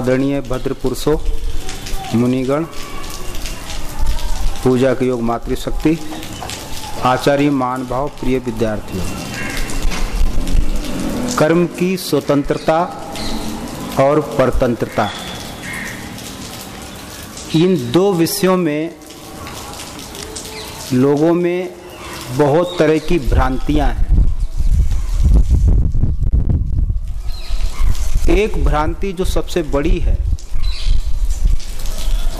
आदरणीय भद्र पुरुषों मुनिगण, पूजा के योग मातृशक्ति, आचार्य मान भाव प्रिय विद्यार्थियों। कर्म की स्वतंत्रता और परतंत्रता। इन दो विषयों में लोगों में बहुत तरह की भ्रांतियाँ हैं। एक भ्रांति जो सबसे बड़ी है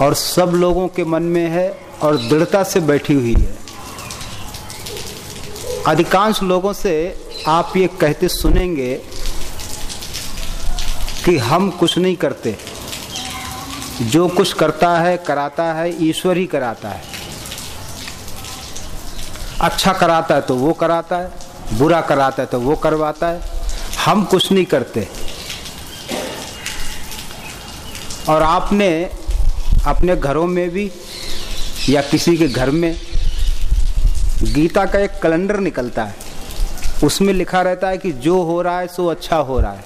और सब लोगों के मन में है और दृढ़ता से बैठी हुई है। अधिकांश लोगों से आप ये कहते सुनेंगे कि हम कुछ नहीं करते। जो कुछ करता है, कराता है, ईश्वर ही कराता है। अच्छा कराता है तो वो कराता है, बुरा कराता है तो वो करवाता है। हम कुछ नहीं करते। और आपने अपने घरों में भी या किसी के घर में गीता का एक कैलेंडर निकलता है। उसमें लिखा रहता है कि जो हो रहा है, सो अच्छा हो रहा है।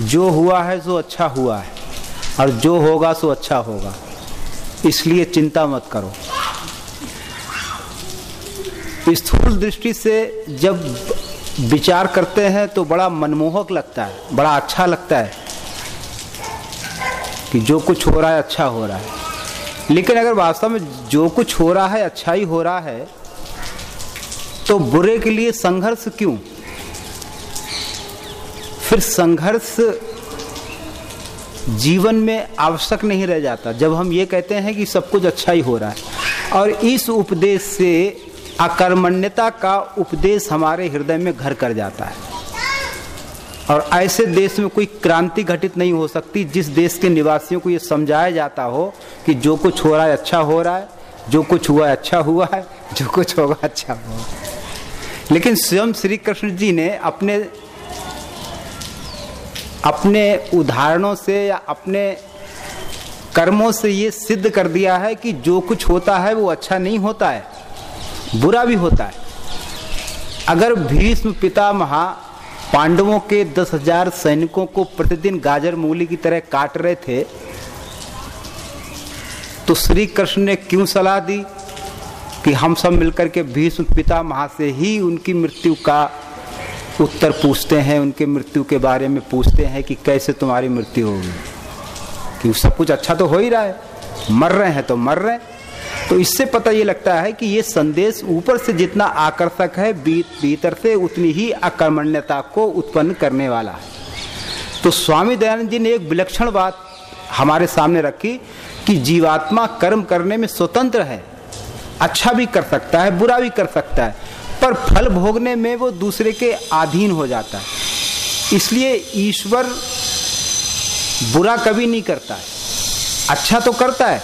जो हुआ है, सो अच्छा हुआ है। और जो होगा, सो अच्छा होगा। इसलिए चिंता मत करो। स्थूल दृष्टि से जब विचार करते हैं तो बड़ा मनमोहक लगता है, बड़ा अच्छा लगता है। कि जो कुछ हो रहा है अच्छा हो रहा है। लेकिन अगर वास्तव में जो कुछ हो रहा है अच्छा ही हो रहा है तो बुरे के लिए संघर्ष क्यों? फिर संघर्ष जीवन में आवश्यक नहीं रह जाता, जब हम ये कहते हैं कि सब कुछ अच्छा ही हो रहा है। और इस उपदेश से अकर्मण्यता का उपदेश हमारे हृदय में घर कर जाता है। और ऐसे देश में कोई क्रांति घटित नहीं हो सकती, जिस देश के निवासियों को ये समझाया जाता हो कि जो कुछ हो रहा है अच्छा हो रहा है, जो कुछ हुआ अच्छा हुआ है, जो कुछ होगा अच्छा होगा। लेकिन स्वयं श्री कृष्ण जी ने अपने अपने उदाहरणों से या अपने कर्मों से ये सिद्ध कर दिया है कि जो कुछ होता है वो अच्छा नहीं होता है, बुरा भी होता है। अगर भीष्म पिता महा पांडवों के दस हज़ार सैनिकों को प्रतिदिन गाजर मूली की तरह काट रहे थे। तो श्री कृष्ण ने क्यों सलाह दी? कि हम सब मिलकर के भीष्म पिता महा से ही उनकी मृत्यु का उत्तर पूछते हैं, उनके मृत्यु के बारे में पूछते हैं कि कैसे तुम्हारी मृत्यु होगी। कि सब कुछ अच्छा तो हो ही रहा है। मर रहे हैं तो मर रहे हैं। तो इससे पता ये लगता है कि ये संदेश ऊपर से जितना आकर्षक है भीतर से उतनी ही अकर्मण्यता को उत्पन्न करने वाला है। तो स्वामी दयानंद जी ने एक विलक्षण बात हमारे सामने रखी कि जीवात्मा कर्म करने में स्वतंत्र है अच्छा भी कर सकता है, बुरा भी कर सकता है, पर फल भोगने में वो दूसरे के अधीन हो जाता है। इसलिए ईश्वर बुरा कभी नहीं करता है। अच्छा तो करता है,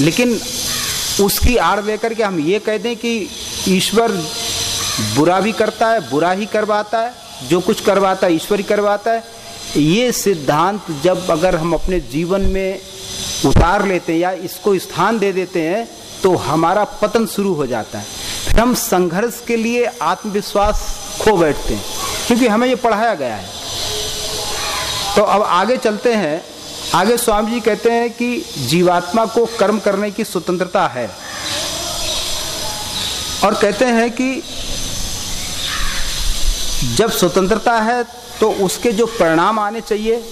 लेकिन उसकी आड़ लेकर के हम ये कह दें कि ईश्वर बुरा भी करता है, बुरा ही करवाता है, जो कुछ करवाता है, ईश्वर ही करवाता है। ये सिद्धांत जब अगर हम अपने जीवन में उतार लेते हैं या इसको स्थान दे देते हैं तो हमारा पतन शुरू हो जाता है। फिर हम संघर्ष के लिए आत्मविश्वास खो बैठते हैं, क्योंकि हमें ये पढ़ाया गया है। तो अब आगे चलते हैं आगे स्वामी जी कहते हैं कि जीवात्मा को कर्म करने की स्वतंत्रता है। और कहते हैं कि जब स्वतंत्रता है तो उसके जो परिणाम आने चाहिए,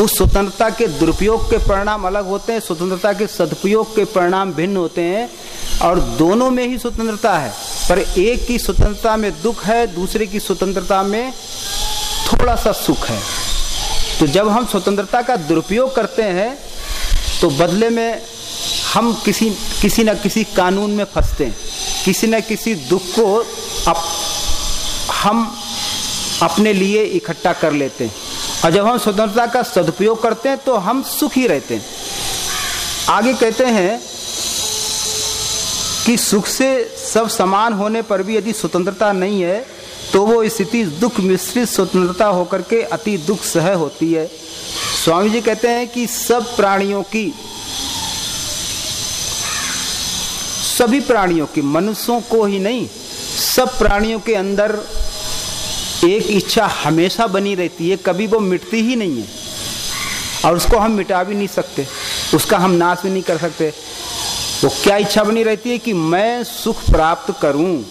उस स्वतंत्रता के दुरुपयोग के परिणाम अलग होते हैं, स्वतंत्रता के सदुपयोग के परिणाम भिन्न होते हैं, और दोनों में ही स्वतंत्रता है। पर एक की स्वतंत्रता में दुख है, दूसरे की स्वतंत्रता में थोड़ा सा सुख है। तो जब हम स्वतंत्रता का दुरुपयोग करते हैं तो बदले में हम किसी किसी न किसी कानून में फंसते हैं। किसी न किसी दुख को अप, हम अपने लिए इकट्ठा कर लेते हैं। और जब हम स्वतंत्रता का सदुपयोग करते हैं तो हम सुखी रहते हैं। आगे कहते हैं कि सुख से सब समान होने पर भी यदि स्वतंत्रता नहीं है तो वो स्थिति दुख मिश्रित स्वतंत्रता होकर के अति दुख सह होती है। स्वामी जी कहते हैं कि सब प्राणियों की, सभी प्राणियों की, मनुष्यों को ही नहीं, सब प्राणियों के अंदर एक इच्छा हमेशा बनी रहती है, कभी वो मिटती ही नहीं है। और उसको हम मिटा भी नहीं सकते, उसका हम नाश भी नहीं कर सकते। वो क्या इच्छा बनी रहती है कि मैं सुख प्राप्त करूँ?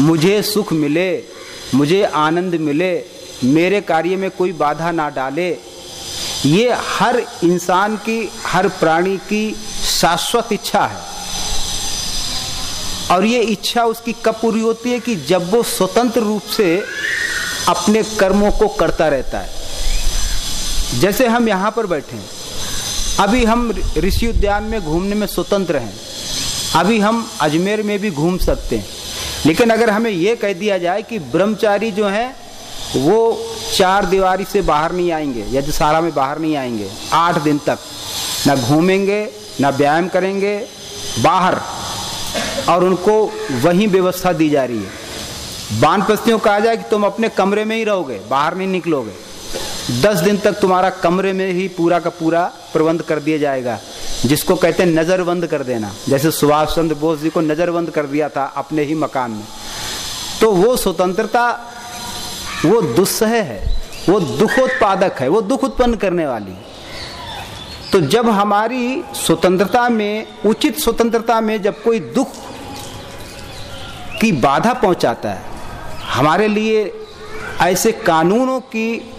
मुझे सुख मिले, मुझे आनंद मिले, मेरे कार्य में कोई बाधा ना डाले। ये हर इंसान की, हर प्राणी की शाश्वत इच्छा है। और ये इच्छा उसकी कब पूरी होती है कि जब वो स्वतंत्र रूप से अपने कर्मों को करता रहता है। जैसे हम यहाँ पर बैठे हैं। अभी हम ऋषि उद्यान में घूमने में स्वतंत्र हैं। अभी हम अजमेर में भी घूम सकते हैं। लेकिन अगर हमें यह कह दिया जाए कि ब्रह्मचारी जो हैं, वो चार दीवारी से बाहर नहीं आएँगे यज्ञशाला में बाहर नहीं आएँगे, आठ दिन तक। ना घूमेंगे, ना व्यायाम करेंगे, बाहर। और उनको वही व्यवस्था दी जा रही है। बानपस्तियों कहा जाए कि तुम अपने कमरे में ही रहोगे, बाहर नहीं निकलोगे। दस दिन तक तुम्हारा कमरे में ही पूरा का पूरा प्रबंध कर दिया जाएगा। जिसको कहते हैं नजरबंद कर देना। जैसे सुभाष चंद्र बोस जी को नजरबंद कर दिया था अपने ही मकान में। तो वो स्वतंत्रता, वो दुस्सह है, वो दुखोत्पादक है, वो दुख उत्पन्न करने वाली। तो जब हमारी स्वतंत्रता में, उचित स्वतंत्रता में जब कोई दुख की बाधा पहुंचाता है, हमारे लिए ऐसे कानूनों की,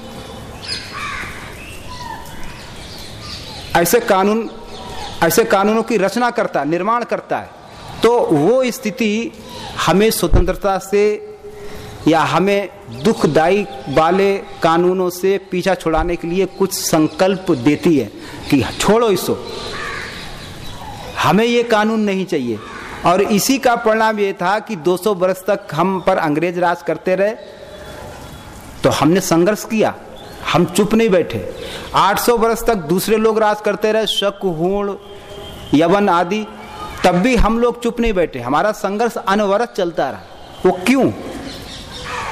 ऐसे कानून ऐसे कानूनों की रचना करता है, निर्माण करता है तो वो स्थिति हमें स्वतंत्रता से या हमें दुखदायी वाले कानूनों से पीछा छुड़ाने के लिए कुछ संकल्प देती है कि छोड़ो इसको। हमें ये कानून नहीं चाहिए। और इसी का परिणाम ये था कि 200 वर्ष तक हम पर अंग्रेज़ राज करते रहे तो हमने संघर्ष किया। हम चुप नहीं बैठे। 800 वर्ष तक दूसरे लोग राज करते रहे, शक, हूण यवन आदि, तब भी हम लोग चुप नहीं बैठे। हमारा संघर्ष अनवरत चलता रहा। वो क्यों?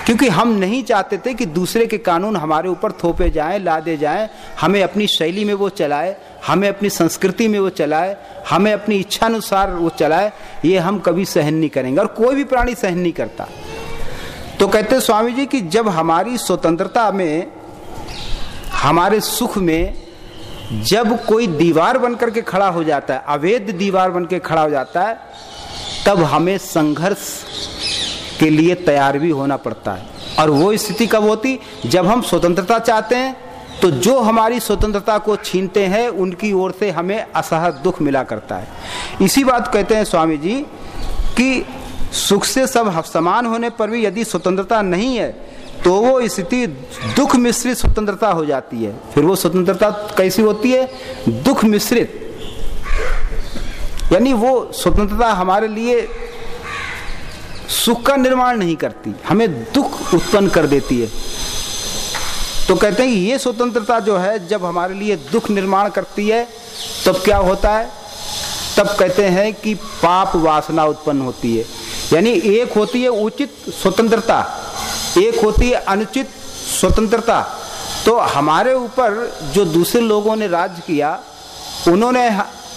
क्योंकि हम नहीं चाहते थे कि दूसरे के कानून हमारे ऊपर थोपे जाएँ, लादे जाएँ। हमें अपनी शैली में वो चलाए, हमें अपनी संस्कृति में वो चलाए, हमें अपनी इच्छानुसार वो चलाए। ये हम कभी सहन नहीं करेंगे और कोई भी प्राणी सहन नहीं करता। तो कहते स्वामी जी कि जब हमारी स्वतंत्रता में, हमारे सुख में जब कोई दीवार बनकर के खड़ा हो जाता है, अवैध दीवार बन के खड़ा हो जाता है, तब हमें संघर्ष के लिए तैयार भी होना पड़ता है। और वो स्थिति कब होती? जब हम स्वतंत्रता चाहते हैं तो जो हमारी स्वतंत्रता को छीनते हैं, उनकी ओर से हमें असह दुख मिला करता है। इसी बात कहते हैं स्वामी जी कि सुख से सब समान होने पर भी यदि स्वतंत्रता नहीं है तो वो स्थिति दुख मिश्रित स्वतंत्रता हो जाती है। फिर वो स्वतंत्रता कैसी होती है? दुख मिश्रित। यानी वो स्वतंत्रता हमारे लिए सुख का निर्माण नहीं करती, हमें दुख उत्पन्न कर देती है। तो कहते हैं ये स्वतंत्रता जो है, जब हमारे लिए दुख निर्माण करती है, तब क्या होता है? तब कहते हैं कि पाप वासना उत्पन्न होती है। यानी एक होती है उचित स्वतंत्रता। एक होती है अनुचित स्वतंत्रता। तो हमारे ऊपर जो दूसरे लोगों ने राज किया, उन्होंने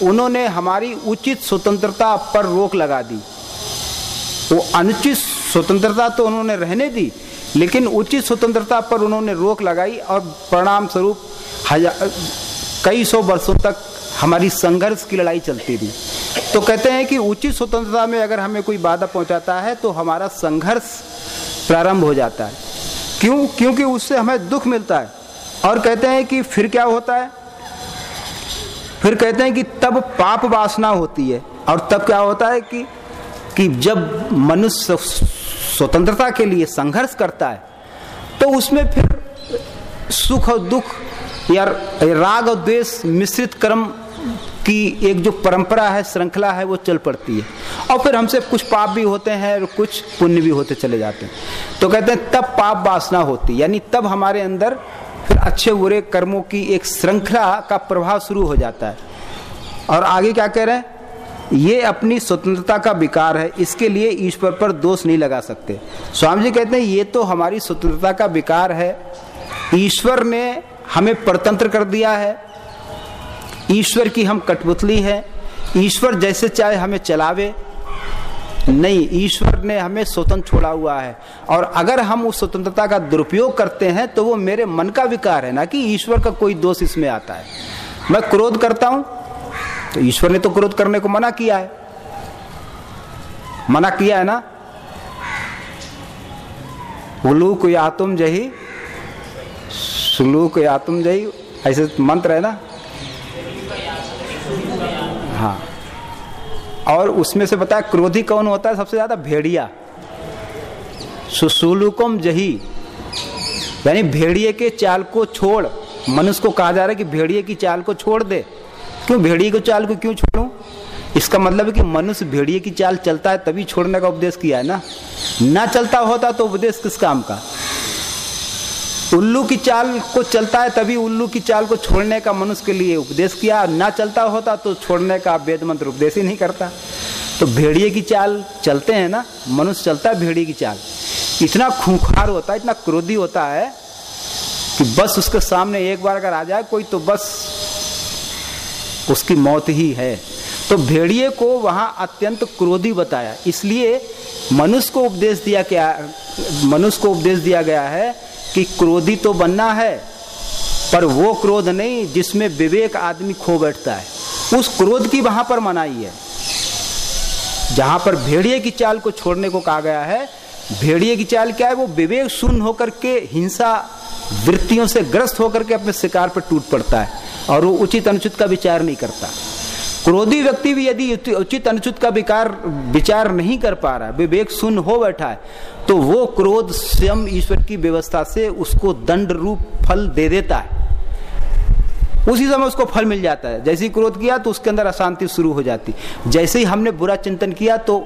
उन्होंने हमारी उचित स्वतंत्रता पर रोक लगा दी। वो अनुचित स्वतंत्रता तो उन्होंने रहने दी, लेकिन उचित स्वतंत्रता पर उन्होंने रोक लगाई और परिणाम स्वरूप हज़ार कई सौ वर्षों तक हमारी संघर्ष की लड़ाई चलती थी तो कहते हैं कि उचित स्वतंत्रता में अगर हमें कोई बाधा पहुंचाता है तो हमारा संघर्ष प्रारंभ हो जाता है। क्यों? क्योंकि उससे हमें दुख मिलता है। और कहते हैं कि फिर क्या होता है? फिर कहते हैं कि तब पाप वासना होती है। और तब क्या होता है कि कि जब मनुष्य स्वतंत्रता के लिए संघर्ष करता है तो उसमें फिर सुख और दुख या राग और द्वेष मिश्रित कर्म की एक जो परंपरा है, श्रृंखला है, वो चल पड़ती है। और फिर हमसे कुछ पाप भी होते हैं और कुछ पुण्य भी होते चले जाते हैं। तो कहते हैं, तब पाप वासना होती यानी तब हमारे अंदर फिर अच्छे बुरे कर्मों की एक श्रृंखला का प्रभाव शुरू हो जाता है। और आगे क्या कह रहे हैं? ये अपनी स्वतंत्रता का विकार है। इसके लिए ईश्वर पर दोष नहीं लगा सकते। स्वामी जी कहते हैं, ये तो हमारी स्वतंत्रता का विकार है। ईश्वर ने हमें परतंत्र कर दिया है। ईश्वर की हम कठपुतली है। ईश्वर जैसे चाहे हमें चलावे। नहीं, ईश्वर ने हमें स्वतंत्र छोड़ा हुआ है। और अगर हम उस स्वतंत्रता का दुरुपयोग करते हैं तो वो मेरे मन का विकार है, ना कि ईश्वर का कोई दोष इसमें आता है। मैं क्रोध करता हूँ तो ईश्वर ने तो क्रोध करने को मना किया है। मना किया है ना? उलूक या तुम जही, सुलूक या तुम जही, ऐसे मंत्र है ना? हाँ। और उसमें से बताया क्रोधी कौन होता है? सबसे ज़्यादा भेड़िया। सुसुलुकम जही। यानी भेड़िए के चाल को छोड़। मनुष्य को कहा जा रहा है कि भेड़िए की चाल को छोड़ दे। क्यों? भेड़िए को चाल को क्यों छोड़ू? इसका मतलब है कि मनुष्य भेड़िए की चाल चलता है, तभी छोड़ने का उपदेश किया है ना? ना चलता होता तो उपदेश किस काम का? उल्लू की चाल को चलता है, तभी उल्लू की चाल को छोड़ने का मनुष्य के लिए उपदेश किया। ना चलता होता तो छोड़ने का वेद मंत्र उपदेश ही नहीं करता। तो भेड़िए की चाल चलते हैं ना, मनुष्य चलता है भेड़िए की चाल। इतना खूंखार होता है, इतना क्रोधी होता है कि बस उसके सामने एक बार अगर आ जाए, कोई तो बस उसकी मौत ही है। तो भेड़िए को वहाँ अत्यंत क्रोधी बताया। इसलिए मनुष्य को उपदेश दिया क्या, मनुष्य को उपदेश दिया गया है कि क्रोधी तो बनना है, पर वो क्रोध नहीं जिसमें विवेक आदमी खो बैठता है। उस क्रोध की वहाँ पर मनाई है। जहाँ पर भेड़िए की चाल को छोड़ने को कहा गया है, भेड़िए की चाल क्या है? वो विवेक शून्य होकर के, हिंसा वृत्तियों से ग्रस्त होकर के अपने शिकार पर टूट पड़ता है, और वो उचित अनुचित का विचार नहीं करता। क्रोधी व्यक्ति भी यदि उचित अनुचित का विकार, विचार नहीं कर पा रहा है, विवेक शून्य हो बैठा है तो वो क्रोध स्वयं ईश्वर की व्यवस्था से उसको दंड रूप फल दे देता है। उसी समय उसको फल मिल जाता है। जैसे ही क्रोध किया तो उसके अंदर अशांति शुरू हो जाती। जैसे ही हमने बुरा चिंतन किया तो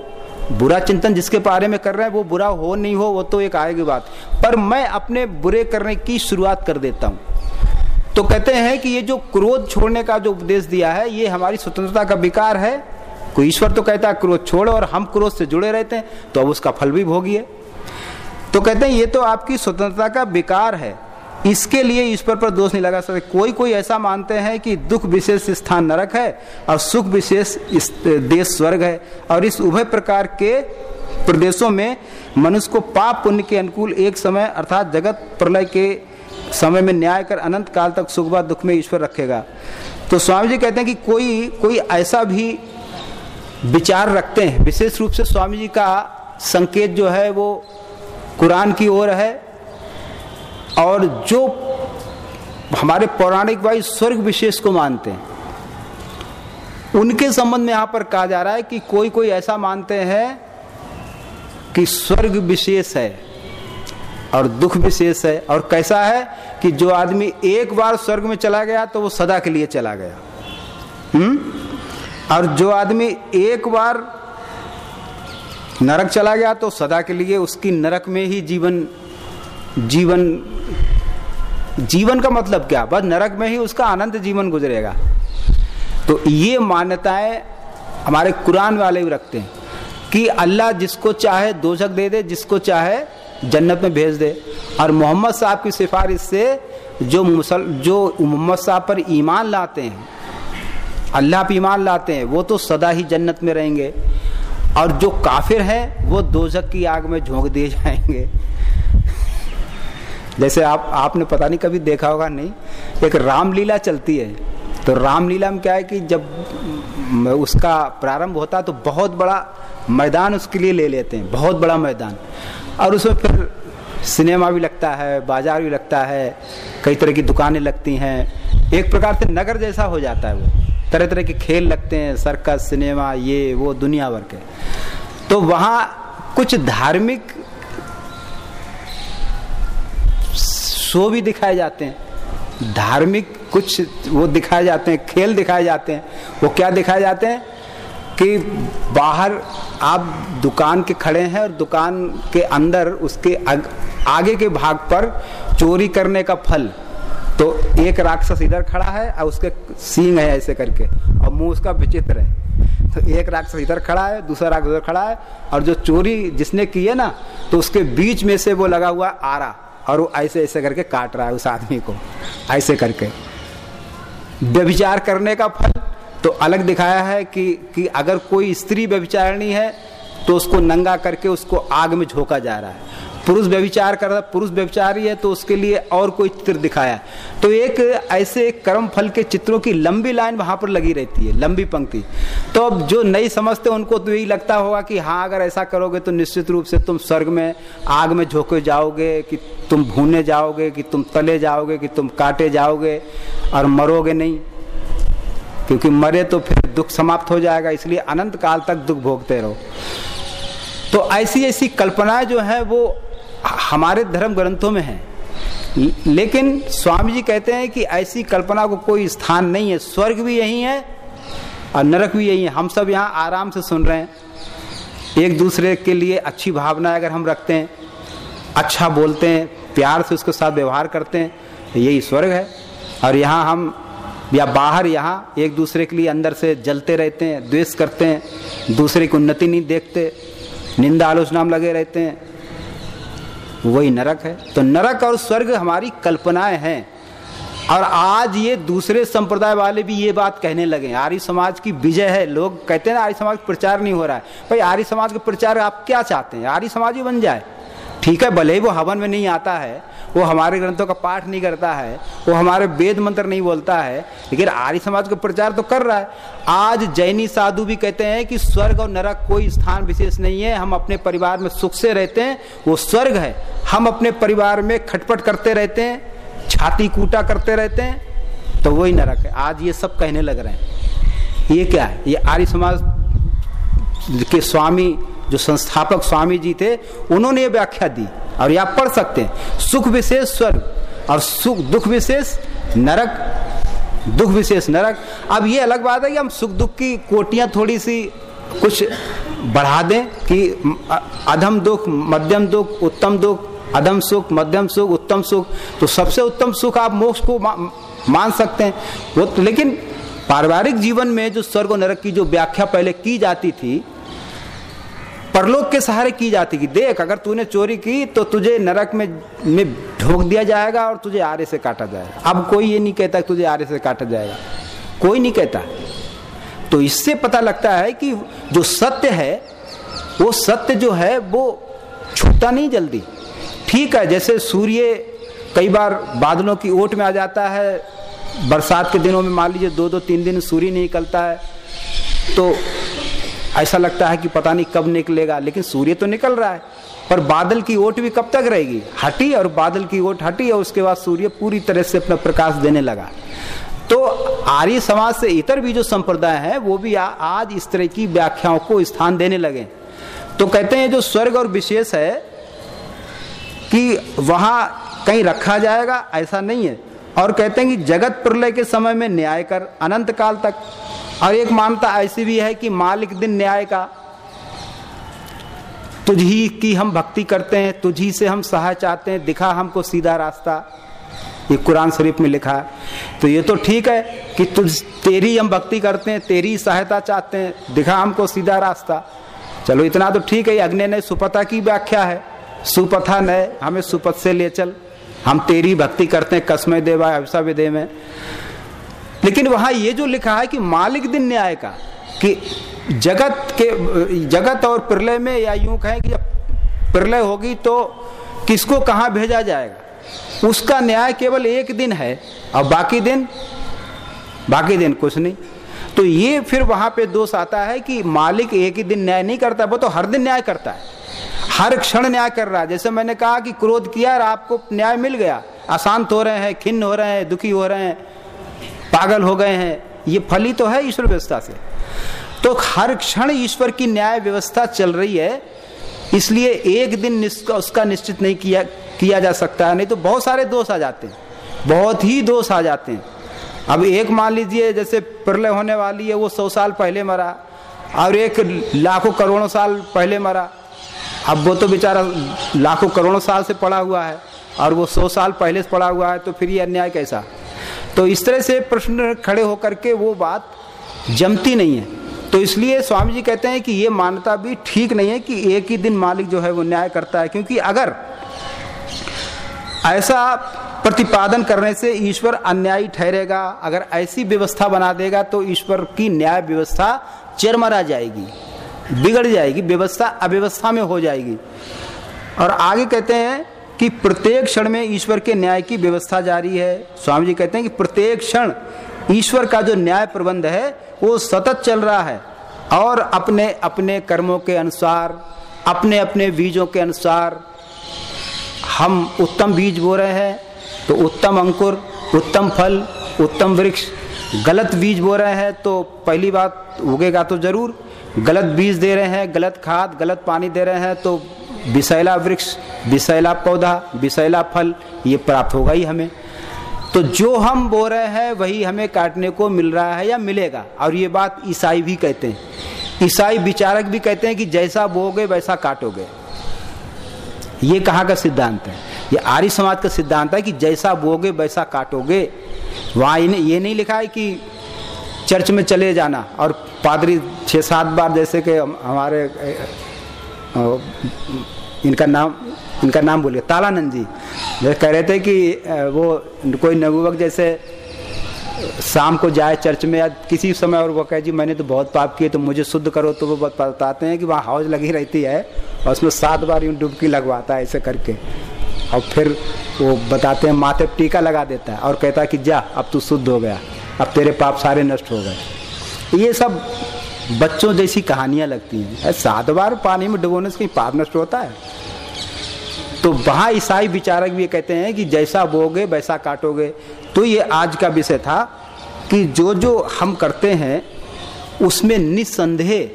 बुरा चिंतन जिसके बारे में कर रहे हैं, वो बुरा हो नहीं हो, वो तो एक आएगी बात। पर मैं अपने बुरे करने की शुरुआत कर देता हूँ। तो कहते हैं कि ये जो क्रोध छोड़ने का जो उपदेश दिया है, ये हमारी स्वतंत्रता का विकार है। कोई ईश्वर तो कहता है, क्रोध छोड़ो और हम क्रोध से जुड़े रहते हैं तो अब उसका फल भी भोगिए तो कहते हैं, ये तो आपकी स्वतंत्रता का विकार है। इसके लिए ईश्वर पर दोष नहीं लगा सकते। कोई कोई ऐसा मानते हैं कि दुख विशेष स्थान नरक है और सुख विशेष देश स्वर्ग है और इस उभय प्रकार के प्रदेशों में मनुष्य को पाप पुण्य के अनुकूल एक समय अर्थात जगत प्रलय के समय में न्याय कर अनंत काल तक सुख व दुख में ईश्वर रखेगा। तो स्वामी जी कहते हैं कि कोई कोई ऐसा भी विचार रखते हैं। विशेष रूप से स्वामी जी का संकेत जो है वो कुरान की ओर है। और जो हमारे पौराणिक भाई स्वर्ग विशेष को मानते हैं। उनके संबंध में यहाँ पर कहा जा रहा है कि कोई कोई ऐसा मानते हैं कि स्वर्ग विशेष है। और दुख विशेष है। और कैसा है कि जो आदमी एक बार स्वर्ग में चला गया तो वो सदा के लिए चला गया। हम्म? और जो आदमी एक बार नरक चला गया तो सदा के लिए उसकी नरक में ही जीवन जीवन जीवन का मतलब क्या? बस नरक में ही उसका आनंद जीवन गुजरेगा। तो ये मान्यताएँ हमारे कुरान वाले भी रखते हैं कि अल्लाह जिसको चाहे दोजक दे दे, जिसको चाहे जन्नत में भेज दे। और मोहम्मद साहब की सिफारिश से जो मुसल, जो मोहम्मद साहब पर ईमान लाते हैं, अल्लाह पर ईमान लाते हैं, वो तो सदा ही जन्नत में रहेंगे। और जो काफिर है, वो दोजक की आग में झोंक दिए जाएँगे। जैसे आप, आपने पता नहीं कभी देखा होगा, नहीं, एक रामलीला चलती है। तो रामलीला में क्या है कि जब उसका प्रारंभ होता है तो बहुत बड़ा मैदान उसके लिए ले लेते हैं, बहुत बड़ा मैदान। और उसमें फिर सिनेमा भी लगता है, बाज़ार भी लगता है, कई तरह की दुकानें लगती हैं। एक प्रकार से नगर जैसा हो जाता है वो। तरह तरह के खेल लगते हैं, सर्कस, सिनेमा, ये, वो, दुनिया भर के। तो वहाँ कुछ धार्मिक शो भी दिखाए जाते हैं। धार्मिक कुछ वो दिखाए जाते हैं, खेल दिखाए जाते हैं। वो क्या दिखाए जाते हैं? कि बाहर आप दुकान के खड़े हैं और दुकान के अंदर उसके आगे के भाग पर चोरी करने का फल। तो एक राक्षस इधर खड़ा है और उसके सींग है ऐसे करके और मुँह उसका विचित्र है। तो एक राक्षस इधर खड़ा है, दूसरा राक्षस उधर खड़ा है और जो चोरी जिसने की है ना तो उसके बीच में से वो लगा हुआ आरा और वो ऐसे ऐसे करके काट रहा है उस आदमी को, ऐसे करके। व्यभिचार करने का फल तो अलग दिखाया है कि कि अगर कोई स्त्री व्यभिचारणी है तो उसको नंगा करके उसको आग में झोंका जा रहा है। पुरुष व्यभिचार कर रहा पुरुष व्यभिचारी है तो उसके लिए और कोई चित्र दिखाया। तो एक ऐसे कर्म फल के चित्रों की लंबी लाइन वहाँ पर लगी रहती है, लंबी पंक्ति। तो अब जो नहीं समझते, उनको तो यही लगता होगा कि हाँ अगर ऐसा करोगे तो निश्चित रूप से तुम स्वर्ग में आग में झोंके जाओगे, कि तुम भूने जाओगे, कि तुम तले जाओगे, कि तुम काटे जाओगे और मरोगे नहीं। क्योंकि मरे तो फिर दुख समाप्त हो जाएगा, इसलिए अनंत काल तक दुख भोगते रहो। तो ऐसी ऐसी कल्पनाएँ जो है, वो हमारे धर्म ग्रंथों में है। लेकिन स्वामी जी कहते हैं कि ऐसी कल्पना को कोई स्थान नहीं है। स्वर्ग भी यही है और नरक भी यही है। हम सब यहाँ आराम से सुन रहे हैं। एक दूसरे के लिए अच्छी भावना अगर हम रखते हैं अच्छा बोलते हैं, प्यार से उसके साथ व्यवहार करते हैं तो यही स्वर्ग है। और यहाँ हम या बाहर यहाँ एक दूसरे के लिए अंदर से जलते रहते हैं, द्वेष करते हैं, दूसरे की उन्नति नहीं देखते, निंदा आलोचना में लगे रहते हैं। वही नरक है। तो नरक और स्वर्ग हमारी कल्पनाएँ हैं। और आज ये दूसरे संप्रदाय वाले भी ये बात कहने लगे, आर्य समाज की विजय है। लोग कहते हैं आर्य समाज प्रचार नहीं हो रहा है। भाई, आर्य समाज का प्रचार आप क्या चाहते हैं? आर्य समाज ही बन जाए। ठीक है, भले ही वो हवन में नहीं आता है, वो हमारे ग्रंथों का पाठ नहीं करता है, वो हमारे वेद मंत्र नहीं बोलता है, लेकिन आर्य समाज का प्रचार तो कर रहा है। आज जैनी साधु भी कहते हैं कि स्वर्ग और नरक कोई स्थान विशेष नहीं है, हम अपने परिवार में सुख से रहते हैं, वो स्वर्ग है। हम अपने परिवार में खटपट करते रहते हैं, छाती कूटा करते रहते हैं तो वही नरक है। आज ये सब कहने लग रहे हैं। ये क्या है? ये आर्य समाज के स्वामी जो संस्थापक स्वामी जी थे उन्होंने ये व्याख्या दी। और आप पढ़ सकते हैं। सुख विशेष स्वर्ग और सुख दुख विशेष नरक दुख विशेष नरक। अब ये अलग बात है कि हम सुख दुख की कोटियाँ थोड़ी सी कुछ बढ़ा दें कि अधम दुख मध्यम दुख उत्तम दुख अधम सुख मध्यम सुख उत्तम सुख। तो सबसे उत्तम सुख आप मोक्ष को मा, मान सकते हैं। वो तो लेकिन पारिवारिक जीवन में जो स्वर्ग और नरक की जो व्याख्या पहले की जाती थी परलोक के सहारे की जाती कि देख, अगर तूने चोरी की तो तुझे नरक में में ढोक दिया जाएगा और तुझे आरे से काटा जाएगा। अब कोई ये नहीं कहता तुझे आरे से काटा जाएगा। कोई नहीं कहता। तो इससे पता लगता है कि जो सत्य है, वो सत्य जो है, वो छूटता नहीं जल्दी। ठीक है, जैसे सूर्य कई बार बादलों की ओट में आ जाता है, बरसात के दिनों में मान लीजिए दो दो तीन दिन सूर्य नहीं निकलता है तो ऐसा लगता है कि पता नहीं कब निकलेगा लेकिन सूर्य तो निकल रहा है। पर बादल की ओट भी कब तक रहेगी? हटी और बादल की ओट हटी और उसके बाद सूर्य पूरी तरह से अपना प्रकाश देने लगा। तो आर्य समाज से इतर भी जो संप्रदाय है वो भी आ, आज इस तरह की व्याख्याओं को स्थान देने लगे। तो कहते हैं जो स्वर्ग और विशेष है कि वहाँ कहीं रखा जाएगा ऐसा नहीं है। और कहते हैं कि जगत प्रलय के समय में न्याय कर अनंत काल तक और एक मानता ऐसी भी है कि मालिक दिन न्याय का, तुझी की हम भक्ति करते हैं, तुझी से हम सहाय चाहते हैं, दिखा हमको सीधा रास्ता। ये कुरान शरीफ में लिखा है। तो ये तो ठीक है कि तुझ, तेरी हम भक्ति करते हैं, तेरी सहायता चाहते हैं, दिखा हमको सीधा रास्ता। चलो, इतना तो ठीक है अग्नि ने सुपथा की व्याख्या है। सुपथा न हमें सुपथ से ले चल। हम तेरी भक्ति करते हैं, कसमय देवा अवसा विदे में। लेकिन वहाँ ये जो लिखा है कि मालिक दिन न्याय का, कि जगत के, जगत और प्रलय में या यूँ कहें कि प्रलय होगी तो किसको कहाँ भेजा जाएगा? उसका न्याय केवल एक दिन है और बाकी दिन? बाकी दिन कुछ नहीं। तो ये फिर वहाँ पे दोष आता है कि मालिक एक ही दिन न्याय नहीं करता, वो तो हर दिन न्याय करता है। हर क्षण न्याय कर रहा है। जैसे मैंने कहा कि क्रोध किया और आपको न्याय मिल गया, अशांत हो रहे हैं, खिन्न हो रहे हैं, दुखी हो रहे हैं पागल हो गए हैं। ये फली तो है ईश्वर व्यवस्था से। तो हर क्षण ईश्वर की न्याय व्यवस्था चल रही है। इसलिए एक दिन उसका निश्चित नहीं किया किया जा सकता है। नहीं तो बहुत सारे दोष आ जाते हैं। बहुत ही दोष आ जाते हैं। अब एक मान लीजिए, जैसे प्रलय होने वाली है, वो सौ साल पहले मरा। और एक लाखों करोड़ों साल पहले मरा। अब वो तो बेचारा लाखों करोड़ों साल से पड़ा हुआ है। और वो सौ साल पहले से पड़ा हुआ है तो फिर ये अन्याय कैसा? तो इस तरह से प्रश्न खड़े होकर के वो बात जमती नहीं है। तो इसलिए स्वामी जी कहते हैं कि ये मान्यता भी ठीक नहीं है कि एक ही दिन मालिक जो है वो न्याय करता है, क्योंकि अगर ऐसा प्रतिपादन करने से ईश्वर अन्यायी ठहरेगा, अगर ऐसी व्यवस्था बना देगा तो ईश्वर की न्याय व्यवस्था चरमरा जाएगी, बिगड़ जाएगी, व्यवस्था अव्यवस्था में हो जाएगी। और आगे कहते हैं कि प्रत्येक क्षण में ईश्वर के न्याय की व्यवस्था जारी है। स्वामी जी कहते हैं कि प्रत्येक क्षण ईश्वर का जो न्याय प्रबंध है, वो सतत चल रहा है। और अपने अपने कर्मों के अनुसार, अपने अपने बीजों के अनुसार हम उत्तम बीज बो रहे हैं तो उत्तम अंकुर, उत्तम फल, उत्तम वृक्ष, गलत बीज बो रहे हैं तो पहली बात उगेगा तो ज़रूर। गलत बीज दे रहे हैं, गलत खाद, गलत पानी दे रहे हैं तो विषैला वृक्ष विषैला पौधा विषैला फल, ये प्राप्त होगा ही हमें। तो जो हम बो रहे हैं, वही हमें काटने को मिल रहा है या मिलेगा? और ये बात ईसाई भी कहते हैं। ईसाई विचारक भी कहते हैं कि जैसा बोगे वैसा काटोगे। ये कहाँ का सिद्धांत है? ये आर्य समाज का सिद्धांत है कि जैसा बोगे वैसा काटोगे। वहाँ ये नहीं लिखा है कि चर्च में चले जाना और पादरी छः सात बार जैसे कि हमारे इनका नाम इनका नाम बोलिए, तालानंद। जी जैसे कह रहे थे कि वो कोई नवुवक जैसे शाम को जाए चर्च में या किसी समय और वो कहे, जी, मैंने तो बहुत पाप किए तो मुझे शुद्ध करो। तो वो बताते हैं कि वहाँ हौज लगी रहती है और उसमें सात बार यूँ डुबकी लगवाता है ऐसे करके। और फिर वो बताते हैं, माथे टीका लगा देता है और कहता है कि, जा, अब तू शुद्ध हो गया, अब तेरे पाप सारे नष्ट हो गए। ये सब बच्चों जैसी कहानियाँ लगती हैं। सात बार पानी में डुबोने से पाप नष्ट होता है? तो वहाँ ईसाई विचारक भी कहते हैं कि जैसा बोगे वैसा काटोगे। तो ये आज का विषय था कि जो जो हम करते हैं, उसमें निसंदेह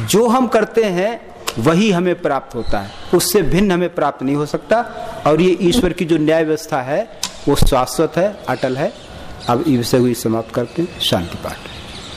जो हम करते हैं, वही हमें प्राप्त होता है। उससे भिन्न हमें प्राप्त नहीं हो सकता। और ये ईश्वर की जो न्याय व्यवस्था है, वो शाश्वत है, अटल है। अब इस विषय को समाप्त करते हैं। शांति पाठ।